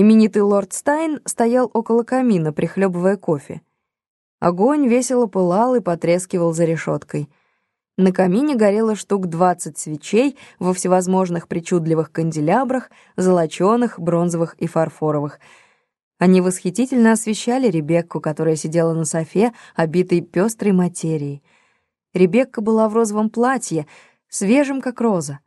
Именитый лорд Стайн стоял около камина, прихлебывая кофе. Огонь весело пылал и потрескивал за решеткой. На камине горело штук двадцать свечей во всевозможных причудливых канделябрах, золоченых, бронзовых и фарфоровых. Они восхитительно освещали Ребекку, которая сидела на софе, обитой пестрой материей. Ребекка была в розовом платье, свежем, как роза.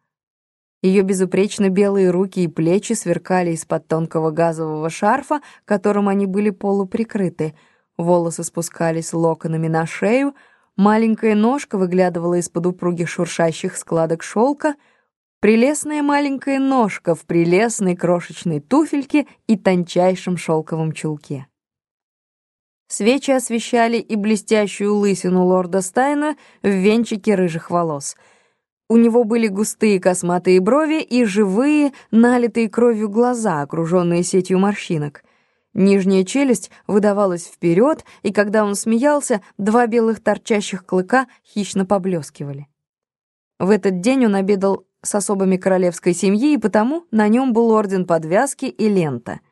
Ее безупречно белые руки и плечи сверкали из-под тонкого газового шарфа, которым они были полуприкрыты. Волосы спускались локонами на шею, маленькая ножка выглядывала из-под упругих шуршащих складок шелка, прелестная маленькая ножка в прелестной крошечной туфельке и тончайшем шелковом чулке. Свечи освещали и блестящую лысину лорда Стайна в венчике рыжих волос — у него были густые косматые брови и живые, налитые кровью глаза, окруженные сетью морщинок. Нижняя челюсть выдавалась вперед, и когда он смеялся, два белых торчащих клыка хищно поблескивали. В этот день он обедал с особами королевской семьи, и потому на нем был орден подвязки и лента —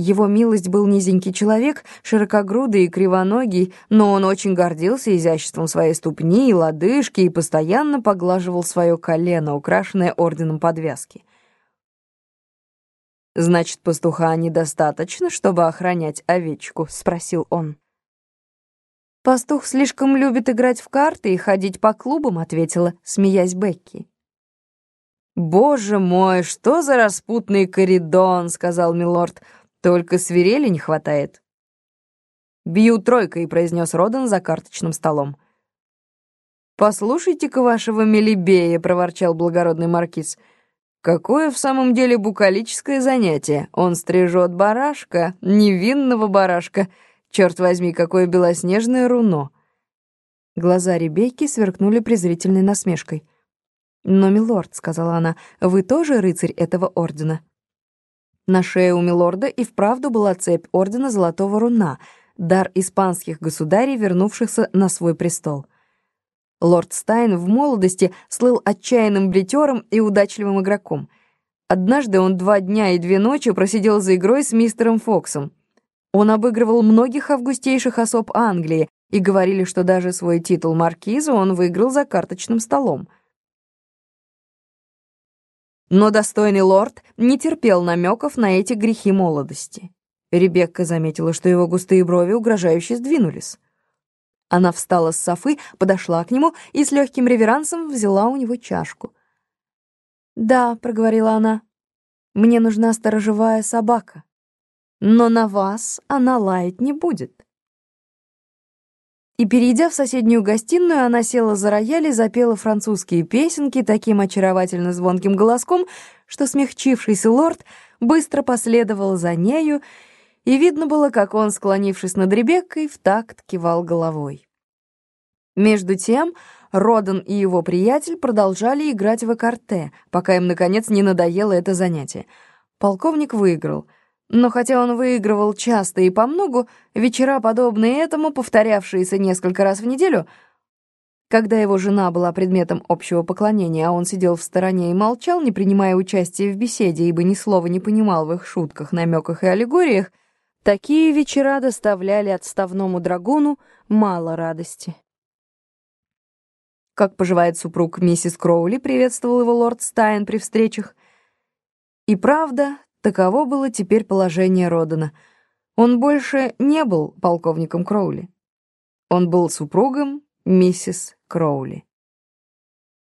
его милость был низенький человек, широкогрудый и кривоногий, но он очень гордился изяществом своей ступни и лодыжки и постоянно поглаживал свое колено, украшенное орденом подвязки. «Значит, пастуха недостаточно, чтобы охранять овечку?» — спросил он. «Пастух слишком любит играть в карты и ходить по клубам», — ответила, смеясь Бекки. «Боже мой, что за распутный коридон!» — сказал милорд — только свирели не хватает. «Бью тройкой», — произнес Родан за карточным столом. «Послушайте-ка вашего Мелибея», — проворчал благородный маркиз. «Какое в самом деле букалическое занятие. Он стрижет барашка, невинного барашка. Черт возьми, какое белоснежное руно». Глаза Ребекки сверкнули презрительной насмешкой. «Но, милорд», — сказала она, — «вы тоже рыцарь этого ордена?» На шее у милорда и вправду была цепь ордена Золотого Руна, дар испанских государей, вернувшихся на свой престол. Лорд Стайн в молодости слыл отчаянным бритером и удачливым игроком. Однажды он два дня и две ночи просидел за игрой с мистером Фоксом. Он обыгрывал многих августейших особ Англии, и говорили, что даже свой титул маркиза он выиграл за карточным столом. Но достойный лорд не терпел намеков на эти грехи молодости. Ребекка заметила, что его густые брови угрожающе сдвинулись. Она встала с софы, подошла к нему и с легким реверансом взяла у него чашку. «Да», — проговорила она, — «мне нужна сторожевая собака, но на вас она лаять не будет». И, перейдя в соседнюю гостиную, она села за рояль и запела французские песенки таким очаровательно звонким голоском, что смягчившийся лорд быстро последовал за нею, и видно было, как он, склонившись над Ребеккой, в такт кивал головой. Между тем, Родан и его приятель продолжали играть в экарте, пока им, наконец, не надоело это занятие. Полковник выиграл — но хотя он выигрывал часто и помногу, вечера, подобные этому, повторявшиеся несколько раз в неделю, когда его жена была предметом общего поклонения, а он сидел в стороне и молчал, не принимая участия в беседе, ибо ни слова не понимал в их шутках, намеках и аллегориях, такие вечера доставляли отставному драгуну мало радости. «Как поживает супруг миссис Кроули?» — приветствовал его лорд Стайн при встречах. И правда, Таково было теперь положение Родена. Он больше не был полковником Кроули. Он был супругом миссис Кроули.